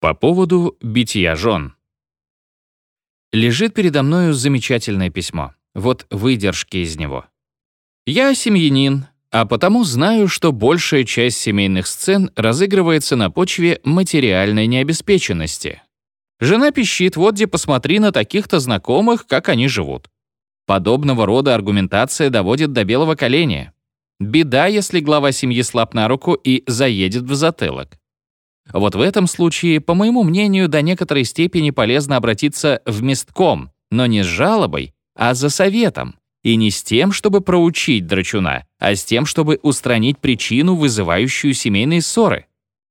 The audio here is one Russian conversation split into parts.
По поводу битья жен. Лежит передо мною замечательное письмо. Вот выдержки из него. «Я семьянин, а потому знаю, что большая часть семейных сцен разыгрывается на почве материальной необеспеченности. Жена пищит, вот где посмотри на таких-то знакомых, как они живут. Подобного рода аргументация доводит до белого коленя. Беда, если глава семьи слаб на руку и заедет в затылок. Вот в этом случае, по моему мнению, до некоторой степени полезно обратиться в местком, но не с жалобой, а за советом. И не с тем, чтобы проучить драчуна, а с тем, чтобы устранить причину, вызывающую семейные ссоры.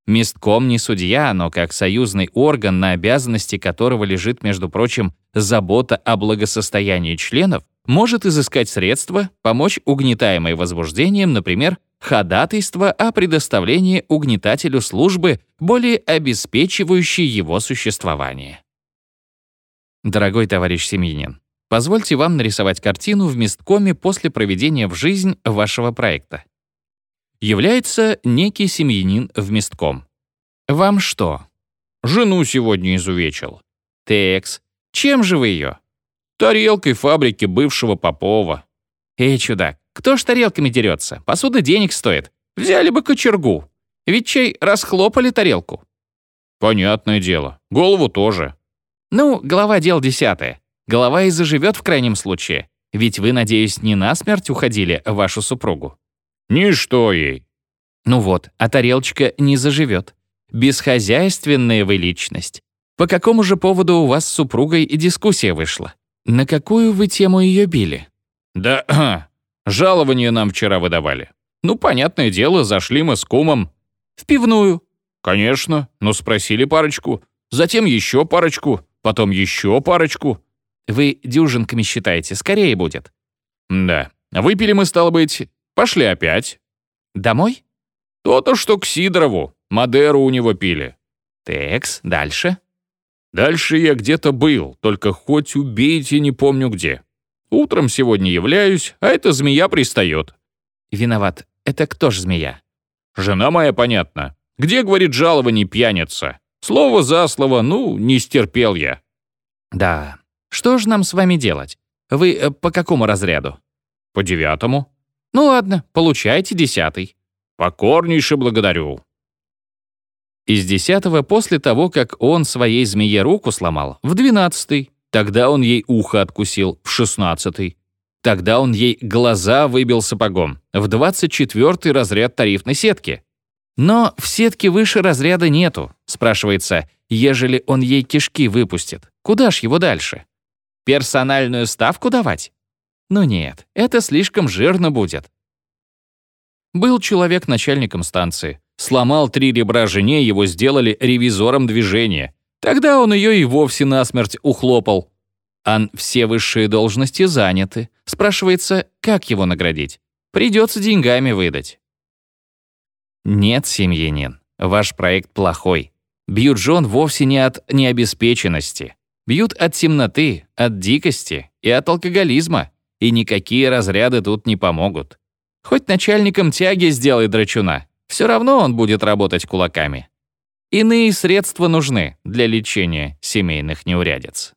Местком не судья, но как союзный орган, на обязанности которого лежит, между прочим, забота о благосостоянии членов, может изыскать средства, помочь угнетаемой возбуждением, например, ходатайство о предоставлении угнетателю службы, более обеспечивающей его существование. Дорогой товарищ семьянин, позвольте вам нарисовать картину в месткоме после проведения в жизнь вашего проекта. Является некий семьянин в местком. Вам что? Жену сегодня изувечил. Текс. Чем же вы ее? Тарелкой фабрики бывшего Попова. Эй, чудак, кто ж тарелками дерется? Посуда денег стоит. Взяли бы кочергу. Ведь чай расхлопали тарелку. Понятное дело. Голову тоже. Ну, голова дел десятое. Голова и заживет в крайнем случае. Ведь вы, надеюсь, не насмерть уходили вашу супругу. Ничто ей. Ну вот, а тарелочка не заживет. Бесхозяйственная вы личность. По какому же поводу у вас с супругой дискуссия вышла? На какую вы тему ее били? Да, жалование нам вчера выдавали. Ну, понятное дело, зашли мы с кумом. В пивную. Конечно, но спросили парочку. Затем еще парочку, потом еще парочку. Вы дюжинками считаете, скорее будет. Да, выпили мы, стало быть, пошли опять. Домой? То-то, что к Сидорову. Мадеру у него пили. Текс, дальше. Дальше я где-то был, только хоть убейте, не помню где. Утром сегодня являюсь, а эта змея пристает. Виноват. Это кто ж змея? Жена моя, понятно. Где, говорит, жалований пьяница? Слово за слово, ну, не стерпел я. Да. Что же нам с вами делать? Вы э, по какому разряду? По девятому. Ну ладно, получайте десятый. Покорнейше благодарю. Из десятого после того, как он своей змее руку сломал, в двенадцатый. Тогда он ей ухо откусил, в шестнадцатый. Тогда он ей глаза выбил сапогом, в двадцать четвертый разряд тарифной сетки. Но в сетке выше разряда нету, спрашивается, ежели он ей кишки выпустит. Куда ж его дальше? Персональную ставку давать? Ну нет, это слишком жирно будет. Был человек начальником станции. Сломал три ребра жене, его сделали ревизором движения. Тогда он ее и вовсе насмерть ухлопал. Ан все высшие должности заняты. Спрашивается, как его наградить? Придется деньгами выдать. Нет, семьянин, ваш проект плохой. Бьют жен вовсе не от необеспеченности. Бьют от темноты, от дикости и от алкоголизма. И никакие разряды тут не помогут. Хоть начальником тяги сделай драчуна, все равно он будет работать кулаками. Иные средства нужны для лечения семейных неурядиц.